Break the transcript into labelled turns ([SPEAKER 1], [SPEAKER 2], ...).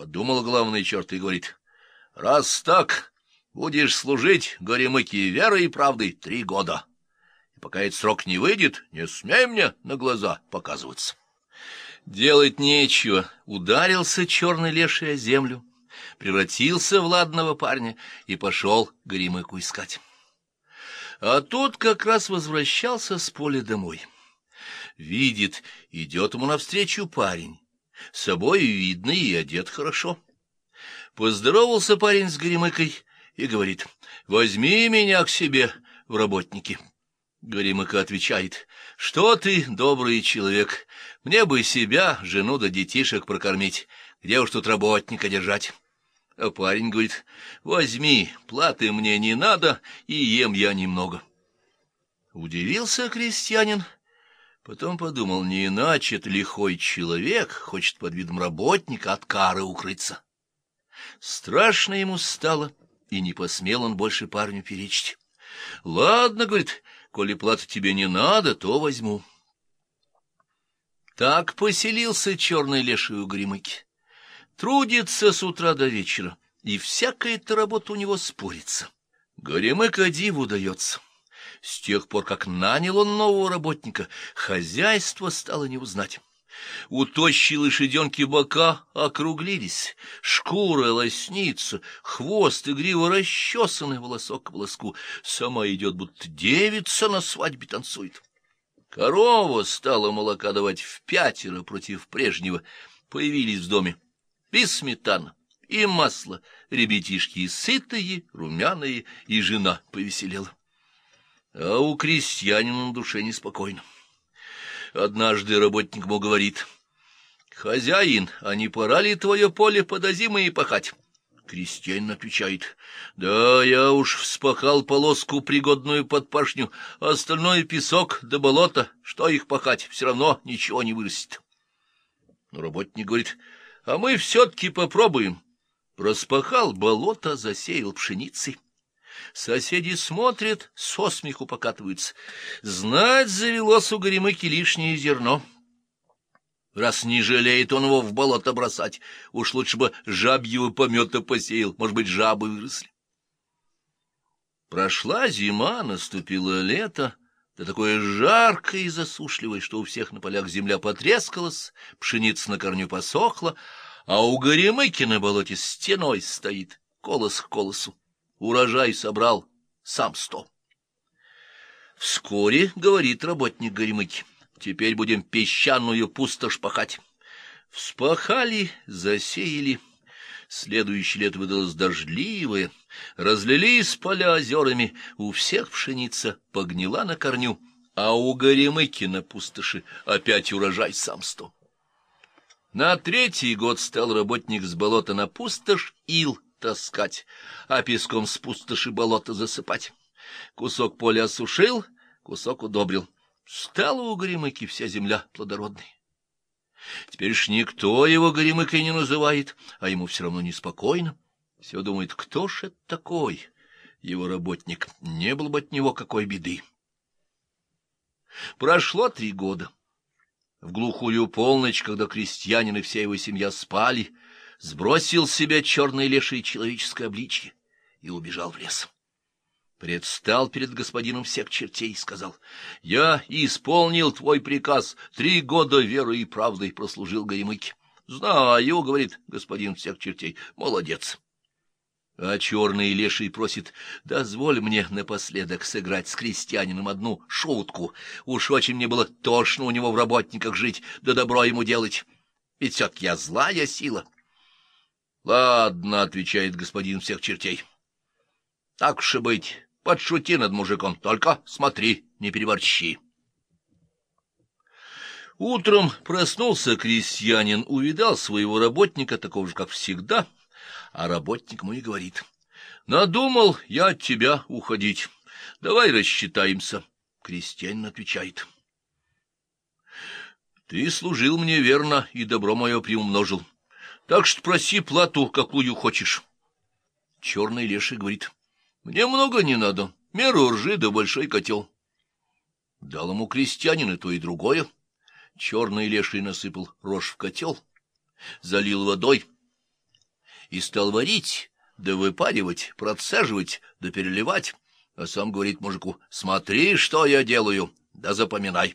[SPEAKER 1] Подумал главный черт и говорит, раз так, будешь служить горемыке верой и правдой три года. И пока этот срок не выйдет, не смей мне на глаза показываться. Делать нечего, ударился черный леший о землю, превратился в ладного парня и пошел горемыку искать. А тот как раз возвращался с поля домой. Видит, идет ему навстречу парень, собой видный и одет хорошо. Поздоровался парень с Горемыкой и говорит, «Возьми меня к себе в работники». Горемыка отвечает, «Что ты, добрый человек, мне бы себя, жену да детишек прокормить, где уж тут работника держать». А парень говорит, возьми, платы мне не надо, и ем я немного. Удивился крестьянин, потом подумал, не иначе это лихой человек хочет под видом работника от кары укрыться. Страшно ему стало, и не посмел он больше парню перечить. — Ладно, — говорит, — коли платы тебе не надо, то возьму. Так поселился черный леший у Гримыки. Трудится с утра до вечера, и всякая-то работа у него спорится. Горемыка диву дается. С тех пор, как нанял он нового работника, хозяйство стало не узнать. У тощей лошаденки бока округлились, шкура лоснится, хвост и грива расчесаны волосок к волоску. Сама идет, будто девица на свадьбе танцует. Корова стала молока давать в пятеро против прежнего. Появились в доме и сметана, и масло, ребятишки сытые, румяные, и жена повеселела. А у крестьянина на душе неспокойно. Однажды работник ему говорит, «Хозяин, а не пора ли твое поле подозимое пахать?» Крестьянин отвечает, «Да, я уж вспахал полоску, пригодную под пашню, а остальное песок да болото, что их пахать, все равно ничего не вырастет». Но работник говорит, а мы все-таки попробуем. Распахал болото, засеял пшеницей. Соседи смотрят, со смеху покатываются. Знать завелось у горемыки лишнее зерно. Раз не жалеет он его в болото бросать, уж лучше бы жабьего помета посеял, может быть, жабы выросли. Прошла зима, наступило лето, да такое жаркое и засушливое, что у всех на полях земля потрескалась, пшеница на корню посохла, а у Горемыки на болоте стеной стоит, колос к колосу. Урожай собрал сам сто. Вскоре, говорит работник Горемыки, теперь будем песчаную пустошь пахать. Вспахали, засеяли. Следующее лето выдалось дождливое, разлились поля озерами, у всех пшеница погнила на корню, а у Горемыки на пустоши опять урожай сам сто. На третий год стал работник с болота на пустошь ил таскать, а песком с пустоши болота засыпать. Кусок поля осушил, кусок удобрил. Стала у Горемыки вся земля плодородной. Теперь ж никто его Горемыкой не называет, а ему все равно неспокойно. Все думает, кто ж это такой, его работник, не было бы от него какой беды. Прошло три года. В глухую полночь, когда крестьянин и вся его семья спали, сбросил с себя черное лешее человеческое обличье и убежал в лес. Предстал перед господином всех чертей и сказал, — Я исполнил твой приказ, три года верой и правдой прослужил Горемыке. — Знаю, — говорит господин всех чертей, — молодец. А черный леший просит, дозволь мне напоследок сыграть с крестьянином одну шутку. Уж очень мне было тошно у него в работниках жить, да добро ему делать. Ведь все-таки я злая сила. — Ладно, — отвечает господин всех чертей. — Так уж и быть, подшути над мужиком, только смотри, не переборщи. Утром проснулся крестьянин, увидал своего работника, такого же, как всегда, — а работник мой говорит, «Надумал я от тебя уходить. Давай рассчитаемся». Крестьянин отвечает, «Ты служил мне верно и добро мое приумножил. Так что проси плату, какую хочешь». Черный леший говорит, «Мне много не надо, меру ржи да большой котел». Дал ему крестьянин и то, и другое. Черный леший насыпал рожь в котел, залил водой, и стал варить, да выпаривать, процеживать, да переливать, а сам говорит мужику, смотри, что я делаю, да запоминай.